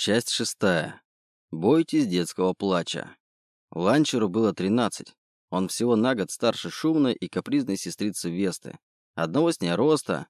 Часть шестая. Бойтесь детского плача. Ланчеру было 13. Он всего на год старше шумной и капризной сестрицы Весты. Одного с ней роста,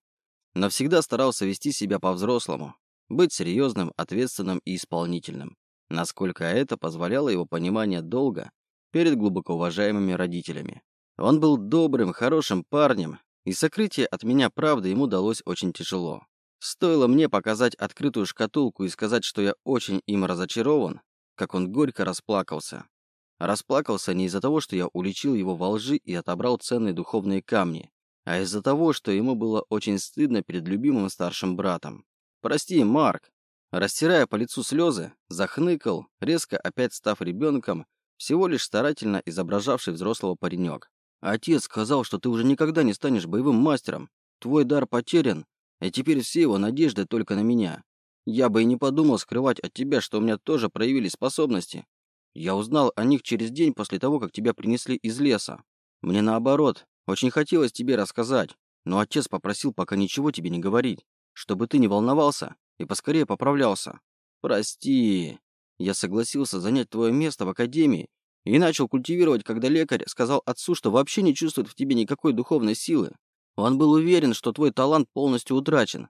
но всегда старался вести себя по-взрослому, быть серьезным, ответственным и исполнительным, насколько это позволяло его понимание долга перед глубоко уважаемыми родителями. Он был добрым, хорошим парнем, и сокрытие от меня правды ему далось очень тяжело. Стоило мне показать открытую шкатулку и сказать, что я очень им разочарован, как он горько расплакался. Расплакался не из-за того, что я уличил его во лжи и отобрал ценные духовные камни, а из-за того, что ему было очень стыдно перед любимым старшим братом. «Прости, Марк!» Растирая по лицу слезы, захныкал, резко опять став ребенком, всего лишь старательно изображавший взрослого паренек. «Отец сказал, что ты уже никогда не станешь боевым мастером. Твой дар потерян, и теперь все его надежды только на меня. Я бы и не подумал скрывать от тебя, что у меня тоже проявились способности. Я узнал о них через день после того, как тебя принесли из леса. Мне наоборот, очень хотелось тебе рассказать, но отец попросил пока ничего тебе не говорить, чтобы ты не волновался и поскорее поправлялся. Прости. Я согласился занять твое место в академии и начал культивировать, когда лекарь сказал отцу, что вообще не чувствует в тебе никакой духовной силы. Он был уверен, что твой талант полностью утрачен.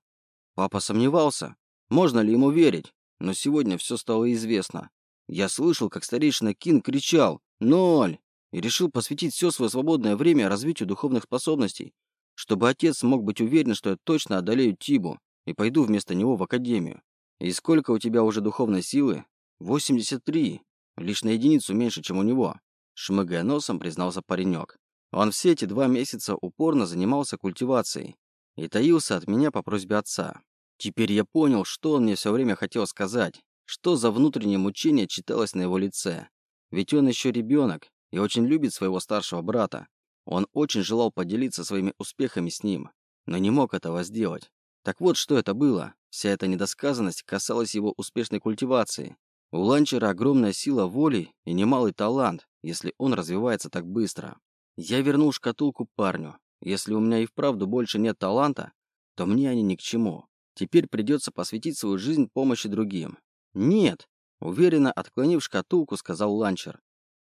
Папа сомневался, можно ли ему верить, но сегодня все стало известно. Я слышал, как старейшина Кин кричал «Ноль!» и решил посвятить все свое свободное время развитию духовных способностей, чтобы отец мог быть уверен, что я точно одолею Тибу и пойду вместо него в академию. И сколько у тебя уже духовной силы? 83. Лишь на единицу меньше, чем у него. Шмыгая носом, признался паренек. Он все эти два месяца упорно занимался культивацией и таился от меня по просьбе отца. Теперь я понял, что он мне все время хотел сказать, что за внутреннее мучение читалось на его лице. Ведь он еще ребенок и очень любит своего старшего брата. Он очень желал поделиться своими успехами с ним, но не мог этого сделать. Так вот, что это было. Вся эта недосказанность касалась его успешной культивации. У Ланчера огромная сила воли и немалый талант, если он развивается так быстро. Я вернул шкатулку парню. Если у меня и вправду больше нет таланта, то мне они ни к чему. Теперь придется посвятить свою жизнь помощи другим. Нет, уверенно отклонив шкатулку, сказал Ланчер.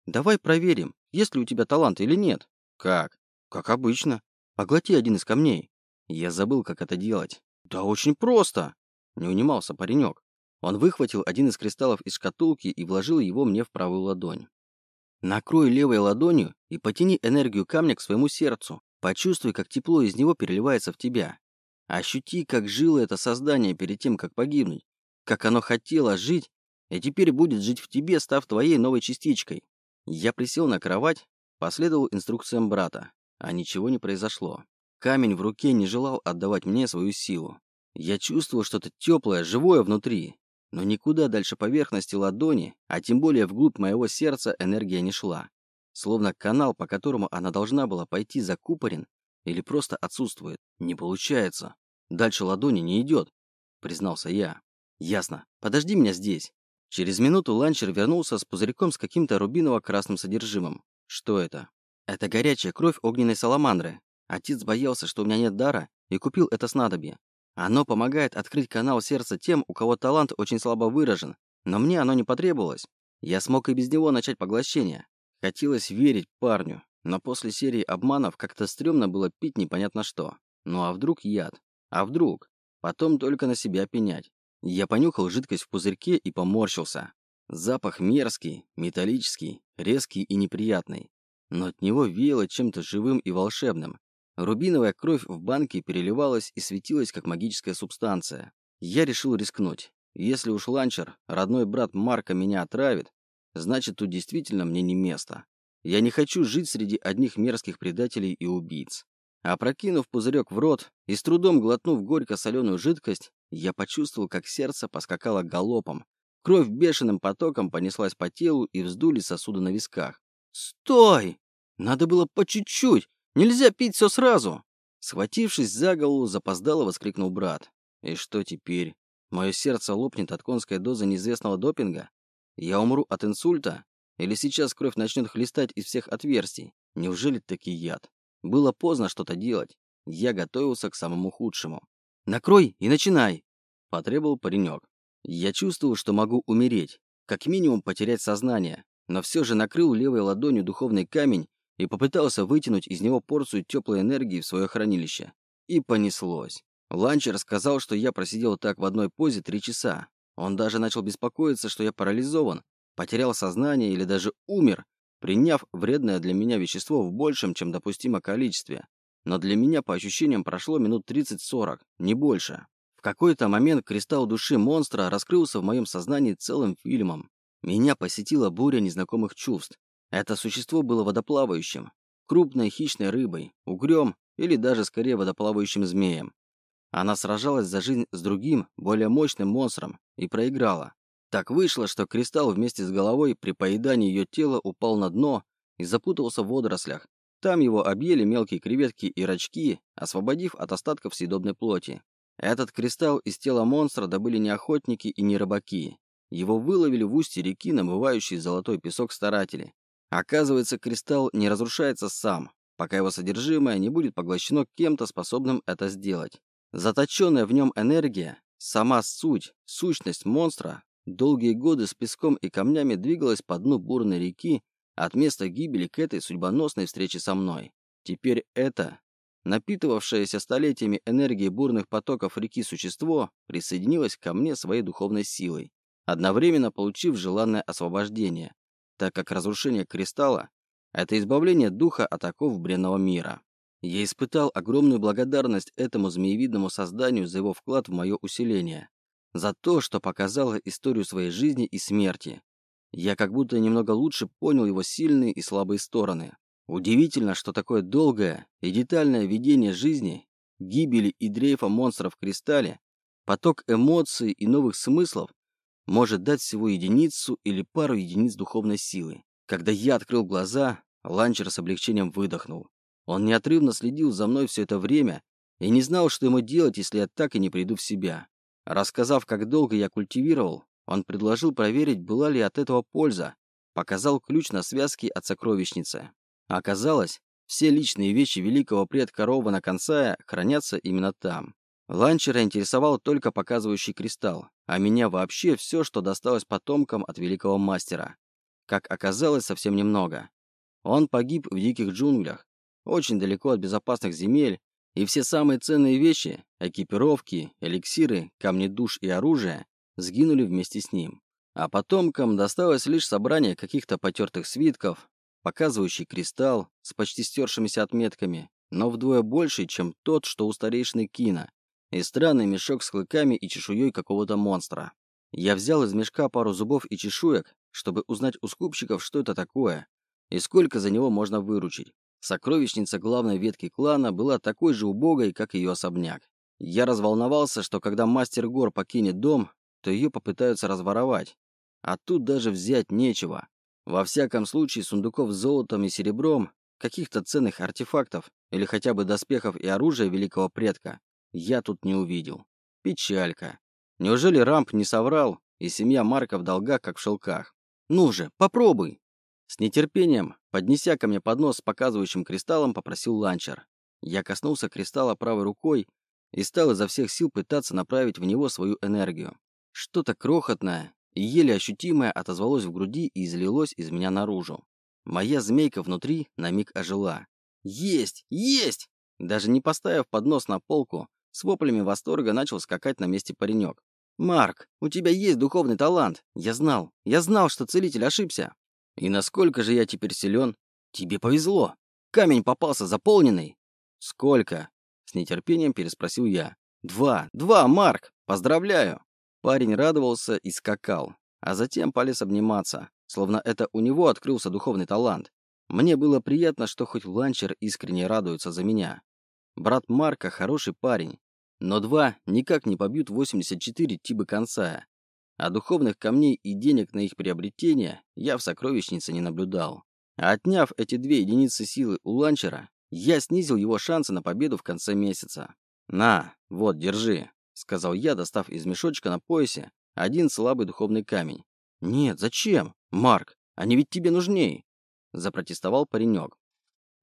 Давай проверим, есть ли у тебя талант или нет. Как? Как обычно. Поглоти один из камней. Я забыл, как это делать. Да очень просто. Не унимался паренек. Он выхватил один из кристаллов из шкатулки и вложил его мне в правую ладонь. Накрой левой ладонью и потяни энергию камня к своему сердцу. Почувствуй, как тепло из него переливается в тебя. Ощути, как жило это создание перед тем, как погибнуть. Как оно хотело жить, и теперь будет жить в тебе, став твоей новой частичкой. Я присел на кровать, последовал инструкциям брата, а ничего не произошло. Камень в руке не желал отдавать мне свою силу. Я чувствовал что-то теплое, живое внутри, но никуда дальше поверхности ладони, а тем более вглубь моего сердца энергия не шла. Словно канал, по которому она должна была пойти, закупорен или просто отсутствует. Не получается. Дальше ладони не идет, признался я. Ясно. Подожди меня здесь. Через минуту ланчер вернулся с пузырьком с каким-то рубиново-красным содержимым. Что это? Это горячая кровь огненной саламандры. Отец боялся, что у меня нет дара, и купил это снадобье. Оно помогает открыть канал сердца тем, у кого талант очень слабо выражен, но мне оно не потребовалось. Я смог и без него начать поглощение. Хотелось верить парню, но после серии обманов как-то стрёмно было пить непонятно что. Ну а вдруг яд? А вдруг? Потом только на себя пенять. Я понюхал жидкость в пузырьке и поморщился. Запах мерзкий, металлический, резкий и неприятный. Но от него веяло чем-то живым и волшебным. Рубиновая кровь в банке переливалась и светилась, как магическая субстанция. Я решил рискнуть. Если уж ланчер, родной брат Марка, меня отравит, значит, тут действительно мне не место. Я не хочу жить среди одних мерзких предателей и убийц. Опрокинув пузырек в рот и с трудом глотнув горько-соленую жидкость, я почувствовал, как сердце поскакало галопом. Кровь бешеным потоком понеслась по телу и вздули сосуды на висках. «Стой! Надо было по чуть-чуть! Нельзя пить все сразу!» Схватившись за голову, запоздало воскликнул брат. «И что теперь? Мое сердце лопнет от конской дозы неизвестного допинга? Я умру от инсульта? Или сейчас кровь начнет хлестать из всех отверстий? Неужели таки яд? Было поздно что-то делать. Я готовился к самому худшему. «Накрой и начинай!» – потребовал паренек. Я чувствовал, что могу умереть, как минимум потерять сознание, но все же накрыл левой ладонью духовный камень и попытался вытянуть из него порцию теплой энергии в свое хранилище. И понеслось. Ланчер сказал, что я просидел так в одной позе три часа. Он даже начал беспокоиться, что я парализован, потерял сознание или даже умер, приняв вредное для меня вещество в большем, чем допустимо количестве. Но для меня, по ощущениям, прошло минут 30-40, не больше. В какой-то момент кристалл души монстра раскрылся в моем сознании целым фильмом. Меня посетила буря незнакомых чувств. Это существо было водоплавающим, крупной хищной рыбой, угрем или даже скорее водоплавающим змеем. Она сражалась за жизнь с другим, более мощным монстром и проиграла. Так вышло, что кристалл вместе с головой при поедании ее тела упал на дно и запутался в водорослях. Там его объели мелкие креветки и рачки, освободив от остатков съедобной плоти. Этот кристалл из тела монстра добыли не охотники и не рыбаки. Его выловили в устье реки, намывающей золотой песок старатели. Оказывается, кристалл не разрушается сам, пока его содержимое не будет поглощено кем-то, способным это сделать. Заточенная в нем энергия, сама суть, сущность монстра, долгие годы с песком и камнями двигалась по дну бурной реки от места гибели к этой судьбоносной встрече со мной. Теперь это, напитывавшееся столетиями энергией бурных потоков реки существо, присоединилось ко мне своей духовной силой, одновременно получив желанное освобождение, так как разрушение кристалла – это избавление духа от оков бренного мира. Я испытал огромную благодарность этому змеевидному созданию за его вклад в мое усиление, за то, что показало историю своей жизни и смерти. Я как будто немного лучше понял его сильные и слабые стороны. Удивительно, что такое долгое и детальное видение жизни, гибели и дрейфа монстров в кристалле, поток эмоций и новых смыслов может дать всего единицу или пару единиц духовной силы. Когда я открыл глаза, ланчер с облегчением выдохнул. Он неотрывно следил за мной все это время и не знал, что ему делать, если я так и не приду в себя. Рассказав, как долго я культивировал, он предложил проверить, была ли от этого польза, показал ключ на связке от сокровищницы. Оказалось, все личные вещи великого предка Рована Консая хранятся именно там. Ланчера интересовал только показывающий кристалл, а меня вообще все, что досталось потомкам от великого мастера. Как оказалось, совсем немного. Он погиб в диких джунглях, очень далеко от безопасных земель, и все самые ценные вещи – экипировки, эликсиры, камни душ и оружие – сгинули вместе с ним. А потомкам досталось лишь собрание каких-то потертых свитков, показывающий кристалл с почти стершимися отметками, но вдвое больше, чем тот, что у старейшины Кина, и странный мешок с клыками и чешуей какого-то монстра. Я взял из мешка пару зубов и чешуек, чтобы узнать у скупщиков, что это такое, и сколько за него можно выручить. Сокровищница главной ветки клана была такой же убогой, как ее особняк. Я разволновался, что когда мастер гор покинет дом, то ее попытаются разворовать. А тут даже взять нечего. Во всяком случае, сундуков с золотом и серебром, каких-то ценных артефактов или хотя бы доспехов и оружия великого предка я тут не увидел. Печалька. Неужели Рамп не соврал, и семья Марка в долгах, как в шелках? Ну же, попробуй! С нетерпением, поднеся ко мне поднос с показывающим кристаллом, попросил ланчер. Я коснулся кристалла правой рукой и стал изо всех сил пытаться направить в него свою энергию. Что-то крохотное и еле ощутимое отозвалось в груди и излилось из меня наружу. Моя змейка внутри на миг ожила. «Есть! Есть!» Даже не поставив поднос на полку, с воплями восторга начал скакать на месте паренек. «Марк, у тебя есть духовный талант. Я знал. Я знал, что целитель ошибся. И насколько же я теперь силен? Тебе повезло. Камень попался заполненный. Сколько? С нетерпением переспросил я. Два. Два, Марк. Поздравляю. Парень радовался и скакал, а затем полез обниматься, словно это у него открылся духовный талант. Мне было приятно, что хоть ланчер искренне радуется за меня. Брат Марка хороший парень, но два никак не побьют 84 тибы конца, а духовных камней и денег на их приобретение я в сокровищнице не наблюдал. Отняв эти две единицы силы у ланчера, я снизил его шансы на победу в конце месяца. «На, вот, держи», — сказал я, достав из мешочка на поясе один слабый духовный камень. «Нет, зачем? Марк, они ведь тебе нужней!» — запротестовал паренек.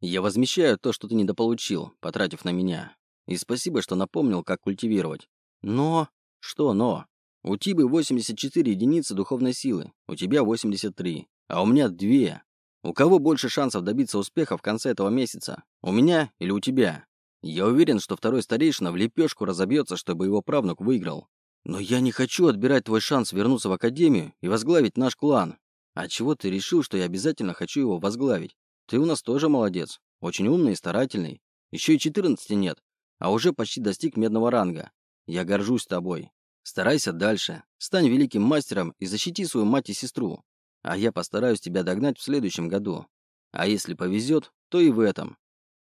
«Я возмещаю то, что ты недополучил, потратив на меня. И спасибо, что напомнил, как культивировать. Но...» «Что но?» У Тибы 84 единицы духовной силы, у тебя 83, а у меня две. У кого больше шансов добиться успеха в конце этого месяца? У меня или у тебя? Я уверен, что второй старейшина в лепешку разобьется, чтобы его правнук выиграл. Но я не хочу отбирать твой шанс вернуться в академию и возглавить наш клан. А чего ты решил, что я обязательно хочу его возглавить? Ты у нас тоже молодец. Очень умный и старательный. Еще и 14 нет, а уже почти достиг медного ранга. Я горжусь тобой. Старайся дальше. Стань великим мастером и защити свою мать и сестру. А я постараюсь тебя догнать в следующем году. А если повезет, то и в этом.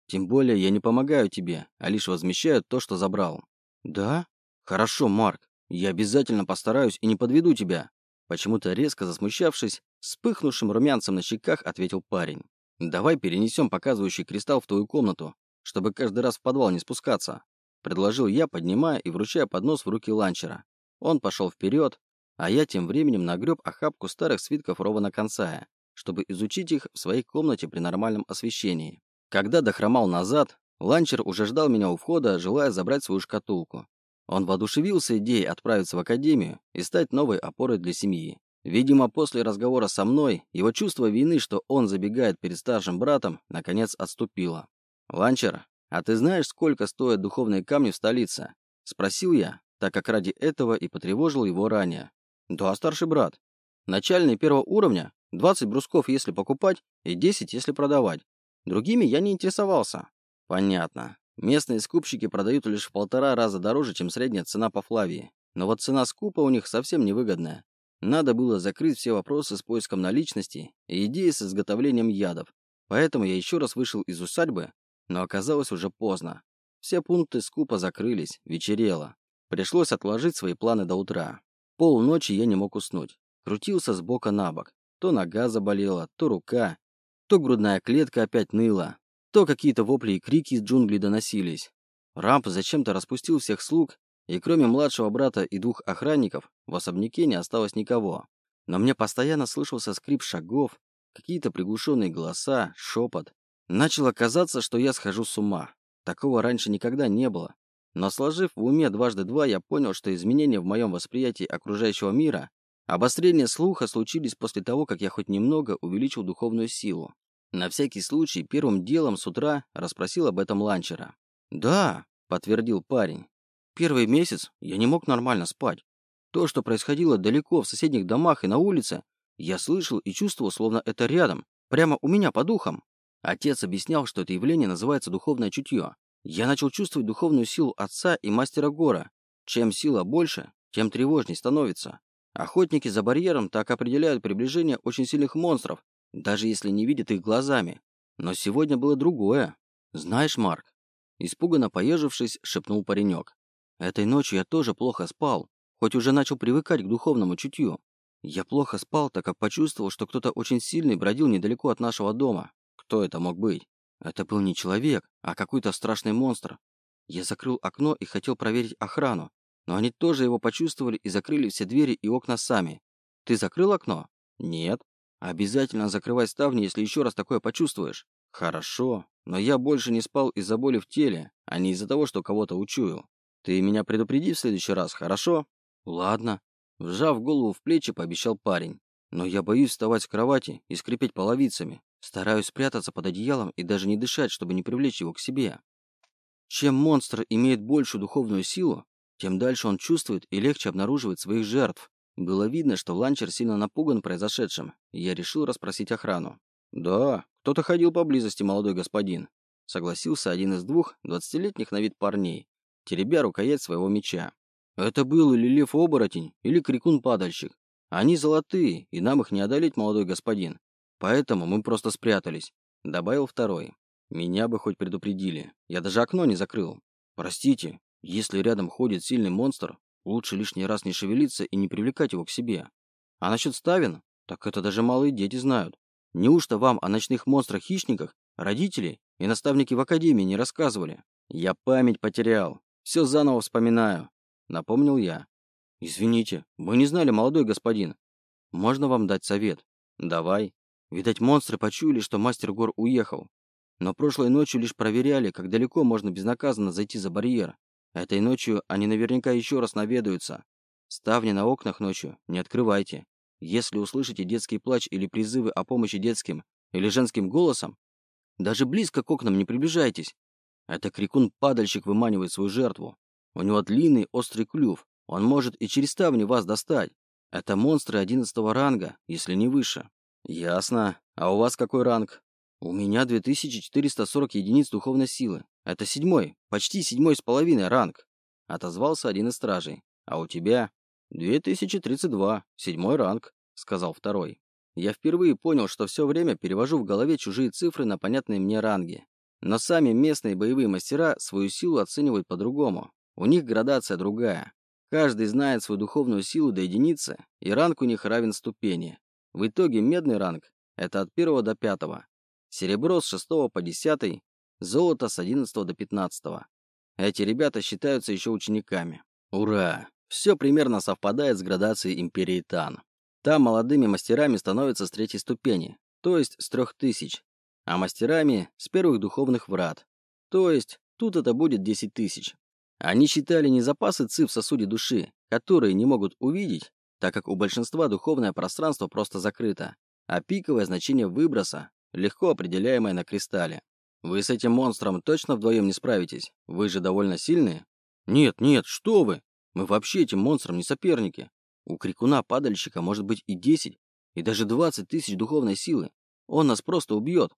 Тем более я не помогаю тебе, а лишь возмещаю то, что забрал. Да? Хорошо, Марк. Я обязательно постараюсь и не подведу тебя. Почему-то резко засмущавшись, вспыхнувшим румянцем на щеках ответил парень. Давай перенесем показывающий кристалл в твою комнату, чтобы каждый раз в подвал не спускаться. Предложил я, поднимая и вручая поднос в руки ланчера. Он пошел вперед, а я тем временем нагреб охапку старых свитков Рована Концая, чтобы изучить их в своей комнате при нормальном освещении. Когда дохромал назад, ланчер уже ждал меня у входа, желая забрать свою шкатулку. Он воодушевился идеей отправиться в академию и стать новой опорой для семьи. Видимо, после разговора со мной, его чувство вины, что он забегает перед старшим братом, наконец отступило. «Ланчер, а ты знаешь, сколько стоят духовные камни в столице?» Спросил я, так как ради этого и потревожил его ранее. Да, старший брат. Начальный первого уровня, 20 брусков, если покупать, и 10, если продавать. Другими я не интересовался. Понятно. Местные скупщики продают лишь в полтора раза дороже, чем средняя цена по Флавии. Но вот цена скупа у них совсем невыгодная. Надо было закрыть все вопросы с поиском наличности и идеи с изготовлением ядов. Поэтому я еще раз вышел из усадьбы, но оказалось уже поздно. Все пункты скупа закрылись, вечерело. Пришлось отложить свои планы до утра. Полночи я не мог уснуть. Крутился с бока на бок. То нога заболела, то рука, то грудная клетка опять ныла, то какие-то вопли и крики из джунглей доносились. Рамп зачем-то распустил всех слуг, и кроме младшего брата и двух охранников, в особняке не осталось никого. Но мне постоянно слышался скрип шагов, какие-то приглушенные голоса, шепот. Начало казаться, что я схожу с ума. Такого раньше никогда не было. Но сложив в уме дважды два, я понял, что изменения в моем восприятии окружающего мира, обострение слуха случились после того, как я хоть немного увеличил духовную силу. На всякий случай первым делом с утра расспросил об этом ланчера. «Да», — подтвердил парень. «Первый месяц я не мог нормально спать. То, что происходило далеко в соседних домах и на улице, я слышал и чувствовал, словно это рядом, прямо у меня по духам. Отец объяснял, что это явление называется духовное чутье. Я начал чувствовать духовную силу отца и мастера Гора. Чем сила больше, тем тревожней становится. Охотники за барьером так определяют приближение очень сильных монстров, даже если не видят их глазами. Но сегодня было другое. Знаешь, Марк, испуганно поежившись, шепнул паренек. Этой ночью я тоже плохо спал, хоть уже начал привыкать к духовному чутью. Я плохо спал, так как почувствовал, что кто-то очень сильный бродил недалеко от нашего дома. Кто это мог быть? Это был не человек, а какой-то страшный монстр. Я закрыл окно и хотел проверить охрану, но они тоже его почувствовали и закрыли все двери и окна сами. Ты закрыл окно? Нет. Обязательно закрывай ставни, если еще раз такое почувствуешь. Хорошо, но я больше не спал из-за боли в теле, а не из-за того, что кого-то учуял. Ты меня предупреди в следующий раз, хорошо? Ладно. Вжав голову в плечи, пообещал парень. Но я боюсь вставать с кровати и скрипеть половицами. Стараюсь спрятаться под одеялом и даже не дышать, чтобы не привлечь его к себе. Чем монстр имеет большую духовную силу, тем дальше он чувствует и легче обнаруживает своих жертв. Было видно, что Ланчер сильно напуган произошедшим, и я решил расспросить охрану. «Да, кто-то ходил поблизости, молодой господин», — согласился один из двух двадцатилетних на вид парней, теребя рукоять своего меча. «Это был или лев-оборотень, или крикун-падальщик. Они золотые, и нам их не одолеть, молодой господин. Поэтому мы просто спрятались», — добавил второй. «Меня бы хоть предупредили. Я даже окно не закрыл. Простите, если рядом ходит сильный монстр, лучше лишний раз не шевелиться и не привлекать его к себе. А насчет ставен, так это даже малые дети знают. Неужто вам о ночных монстрах-хищниках родители и наставники в академии не рассказывали? Я память потерял. Все заново вспоминаю», — напомнил я. «Извините, мы не знали, молодой господин. Можно вам дать совет?» «Давай», Видать, монстры почуяли, что мастер гор уехал. Но прошлой ночью лишь проверяли, как далеко можно безнаказанно зайти за барьер. Этой ночью они наверняка еще раз наведаются. Ставни на окнах ночью не открывайте. Если услышите детский плач или призывы о помощи детским или женским голосом, даже близко к окнам не приближайтесь. Это крикун-падальщик выманивает свою жертву. У него длинный острый клюв. Он может и через ставни вас достать. Это монстры одиннадцатого ранга, если не выше. Ясно. А у вас какой ранг? У меня 2440 единиц духовной силы. Это седьмой, почти седьмой с половиной ранг. Отозвался один из стражей. А у тебя? 2032, седьмой ранг, сказал второй. Я впервые понял, что все время перевожу в голове чужие цифры на понятные мне ранги. Но сами местные боевые мастера свою силу оценивают по-другому. У них градация другая. Каждый знает свою духовную силу до единицы, и ранг у них равен ступени. В итоге медный ранг – это от первого до пятого, серебро с шестого по десятый, золото с одиннадцатого до пятнадцатого. Эти ребята считаются еще учениками. Ура! Все примерно совпадает с градацией Империи Тан. Там молодыми мастерами становятся с третьей ступени, то есть с трех тысяч, а мастерами с первых духовных врат, то есть тут это будет десять тысяч. Они считали не запасы ци в сосуде души, которые не могут увидеть, так как у большинства духовное пространство просто закрыто, а пиковое значение выброса, легко определяемое на кристалле. Вы с этим монстром точно вдвоем не справитесь? Вы же довольно сильные? Нет, нет, что вы! Мы вообще этим монстрам не соперники. У крикуна-падальщика может быть и 10, и даже 20 тысяч духовной силы. Он нас просто убьет.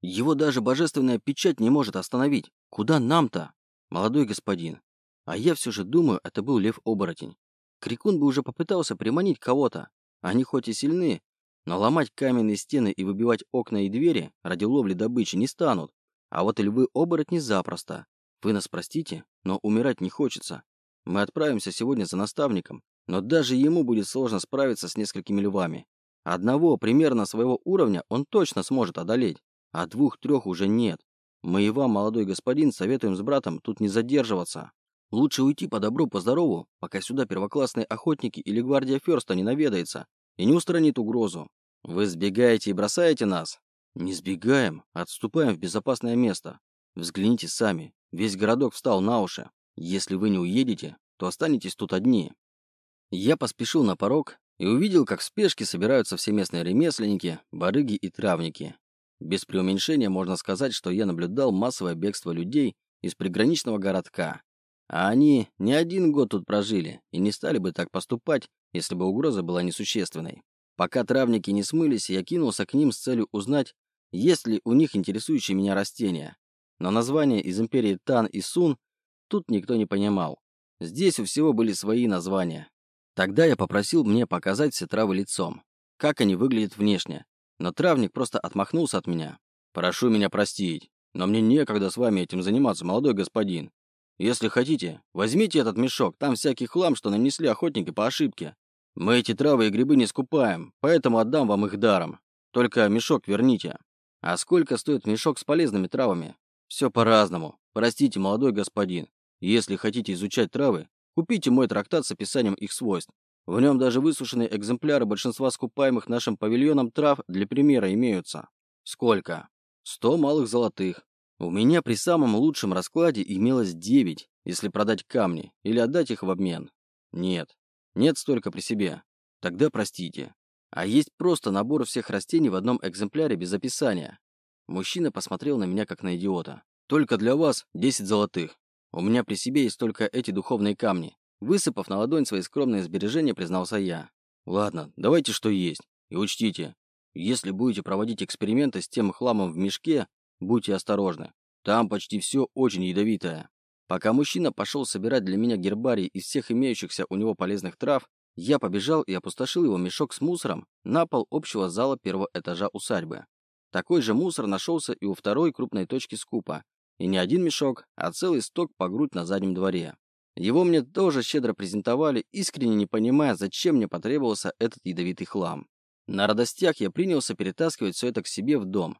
Его даже божественная печать не может остановить. Куда нам-то, молодой господин? А я все же думаю, это был лев-оборотень. Крикун бы уже попытался приманить кого-то. Они хоть и сильны, но ломать каменные стены и выбивать окна и двери ради ловли добычи не станут. А вот львы-оборотни запросто. Вы нас простите, но умирать не хочется. Мы отправимся сегодня за наставником, но даже ему будет сложно справиться с несколькими львами. Одного примерно своего уровня он точно сможет одолеть, а двух-трех уже нет. Мы и вам, молодой господин, советуем с братом тут не задерживаться. Лучше уйти по добру, по здорову, пока сюда первоклассные охотники или гвардия Ферста не наведается и не устранит угрозу. Вы сбегаете и бросаете нас? Не сбегаем, а отступаем в безопасное место. Взгляните сами, весь городок встал на уши. Если вы не уедете, то останетесь тут одни. Я поспешил на порог и увидел, как в спешке собираются все местные ремесленники, барыги и травники. Без преуменьшения можно сказать, что я наблюдал массовое бегство людей из приграничного городка. А они не один год тут прожили и не стали бы так поступать, если бы угроза была несущественной. Пока травники не смылись, я кинулся к ним с целью узнать, есть ли у них интересующие меня растения. Но названия из империи Тан и Сун тут никто не понимал. Здесь у всего были свои названия, Тогда я попросил мне показать все травы лицом, как они выглядят внешне, но травник просто отмахнулся от меня. «Прошу меня простить, но мне некогда с вами этим заниматься, молодой господин. Если хотите, возьмите этот мешок, там всякий хлам, что нанесли охотники по ошибке. Мы эти травы и грибы не скупаем, поэтому отдам вам их даром. Только мешок верните. А сколько стоит мешок с полезными травами? Все по-разному. Простите, молодой господин. Если хотите изучать травы, Купите мой трактат с описанием их свойств. В нем даже высушенные экземпляры большинства скупаемых нашим павильоном трав для примера имеются. Сколько? Сто малых золотых. У меня при самом лучшем раскладе имелось девять, если продать камни или отдать их в обмен. Нет. Нет столько при себе. Тогда простите. А есть просто набор всех растений в одном экземпляре без описания. Мужчина посмотрел на меня как на идиота. Только для вас десять золотых. У меня при себе есть только эти духовные камни. Высыпав на ладонь свои скромные сбережения, признался я. Ладно, давайте что есть. И учтите, если будете проводить эксперименты с тем хламом в мешке, будьте осторожны. Там почти все очень ядовитое. Пока мужчина пошел собирать для меня гербарий из всех имеющихся у него полезных трав, я побежал и опустошил его мешок с мусором на пол общего зала первого этажа усадьбы. Такой же мусор нашелся и у второй крупной точки скупа, и не один мешок, а целый сток по грудь на заднем дворе. Его мне тоже щедро презентовали, искренне не понимая, зачем мне потребовался этот ядовитый хлам. На радостях я принялся перетаскивать все это к себе в дом,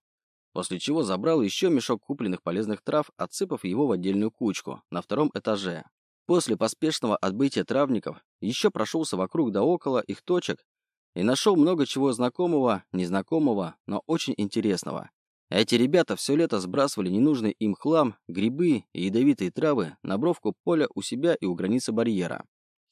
после чего забрал еще мешок купленных полезных трав, отсыпав его в отдельную кучку на втором этаже. После поспешного отбытия травников еще прошелся вокруг да около их точек и нашел много чего знакомого, незнакомого, но очень интересного. Эти ребята все лето сбрасывали ненужный им хлам, грибы и ядовитые травы на бровку поля у себя и у границы барьера.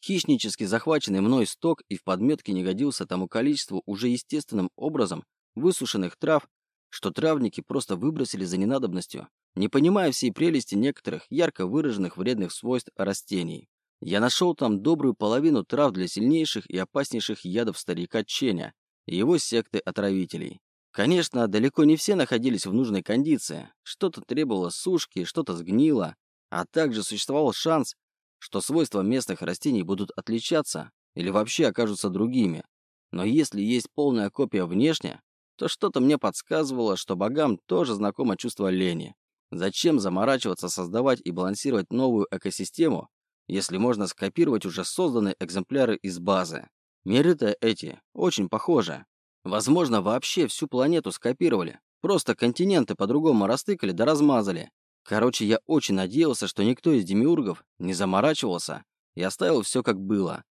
Хищнически захваченный мной сток и в подметке не годился тому количеству уже естественным образом высушенных трав, что травники просто выбросили за ненадобностью, не понимая всей прелести некоторых ярко выраженных вредных свойств растений. Я нашел там добрую половину трав для сильнейших и опаснейших ядов старика Ченя и его секты отравителей. Конечно, далеко не все находились в нужной кондиции. Что-то требовало сушки, что-то сгнило, а также существовал шанс, что свойства местных растений будут отличаться или вообще окажутся другими. Но если есть полная копия внешне, то что-то мне подсказывало, что богам тоже знакомо чувство лени. Зачем заморачиваться, создавать и балансировать новую экосистему, если можно скопировать уже созданные экземпляры из базы? Миры-то эти очень похожи. Возможно, вообще всю планету скопировали. Просто континенты по-другому растыкали да размазали. Короче, я очень надеялся, что никто из демиургов не заморачивался и оставил все как было.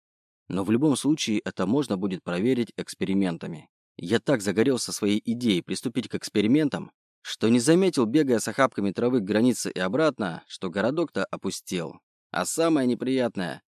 Но в любом случае это можно будет проверить экспериментами. Я так загорелся своей идеей приступить к экспериментам, что не заметил, бегая с охапками травы к границе и обратно, что городок-то опустел. А самое неприятное,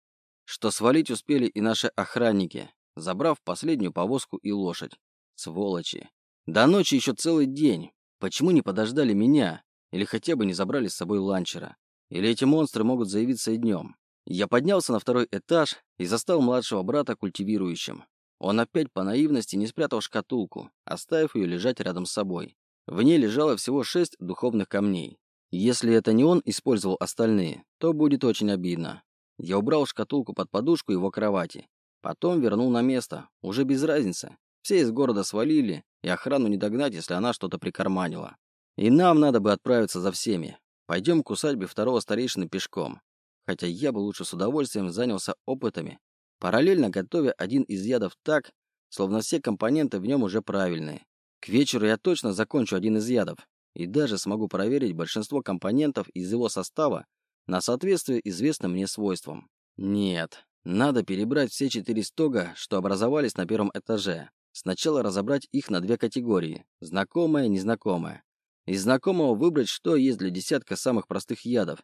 что свалить успели и наши охранники, забрав последнюю повозку и лошадь. Сволочи. До ночи еще целый день. Почему не подождали меня? Или хотя бы не забрали с собой ланчера? Или эти монстры могут заявиться и днем? Я поднялся на второй этаж и застал младшего брата культивирующим. Он опять по наивности не спрятал шкатулку, оставив ее лежать рядом с собой. В ней лежало всего шесть духовных камней. Если это не он использовал остальные, то будет очень обидно. Я убрал шкатулку под подушку его кровати. Потом вернул на место, уже без разницы. Все из города свалили, и охрану не догнать, если она что-то прикарманила. И нам надо бы отправиться за всеми. Пойдем к усадьбе второго старейшины пешком. Хотя я бы лучше с удовольствием занялся опытами, параллельно готовя один из ядов так, словно все компоненты в нем уже правильные. К вечеру я точно закончу один из ядов и даже смогу проверить большинство компонентов из его состава на соответствие известным мне свойствам. Нет, надо перебрать все четыре стога, что образовались на первом этаже. Сначала разобрать их на две категории – знакомое незнакомое. Из знакомого выбрать, что есть для десятка самых простых ядов,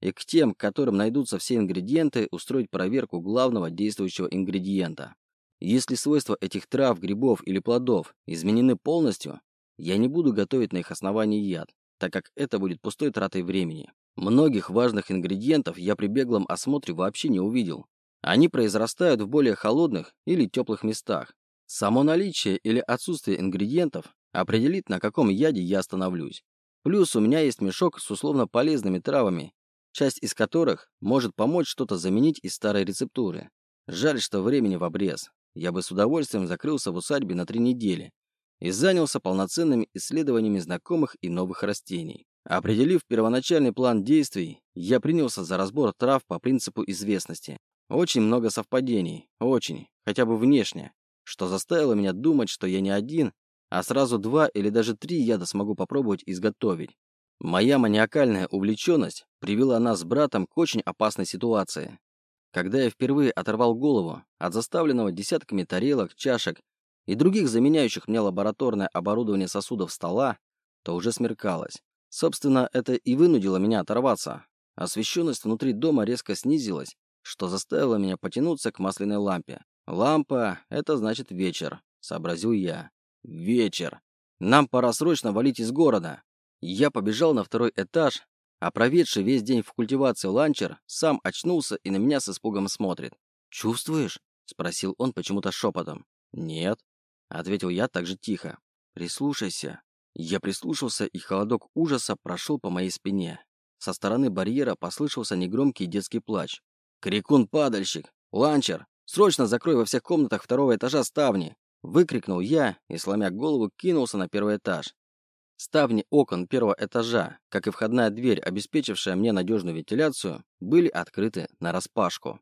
и к тем, к которым найдутся все ингредиенты, устроить проверку главного действующего ингредиента. Если свойства этих трав, грибов или плодов изменены полностью, я не буду готовить на их основании яд, так как это будет пустой тратой времени. Многих важных ингредиентов я при беглом осмотре вообще не увидел. Они произрастают в более холодных или теплых местах. Само наличие или отсутствие ингредиентов определит, на каком яде я остановлюсь. Плюс у меня есть мешок с условно полезными травами, часть из которых может помочь что-то заменить из старой рецептуры. Жаль, что времени в обрез я бы с удовольствием закрылся в усадьбе на три недели и занялся полноценными исследованиями знакомых и новых растений. Определив первоначальный план действий, я принялся за разбор трав по принципу известности. Очень много совпадений, очень, хотя бы внешне, что заставило меня думать, что я не один, а сразу два или даже три яда смогу попробовать изготовить. Моя маниакальная увлеченность привела нас с братом к очень опасной ситуации. Когда я впервые оторвал голову от заставленного десятками тарелок, чашек и других заменяющих мне лабораторное оборудование сосудов стола, то уже смеркалось. Собственно, это и вынудило меня оторваться. Освещенность внутри дома резко снизилась, что заставило меня потянуться к масляной лампе. Лампа — это значит вечер, сообразил я. Вечер. Нам пора срочно валить из города. Я побежал на второй этаж, а проведший весь день в культивации ланчер сам очнулся и на меня с испугом смотрит. «Чувствуешь?» — спросил он почему-то шепотом. «Нет», — ответил я также тихо. «Прислушайся». Я прислушался, и холодок ужаса прошел по моей спине. Со стороны барьера послышался негромкий детский плач. «Крикун-падальщик! Ланчер! Срочно закрой во всех комнатах второго этажа ставни!» Выкрикнул я и, сломя голову, кинулся на первый этаж. Ставни окон первого этажа, как и входная дверь, обеспечившая мне надежную вентиляцию, были открыты нараспашку.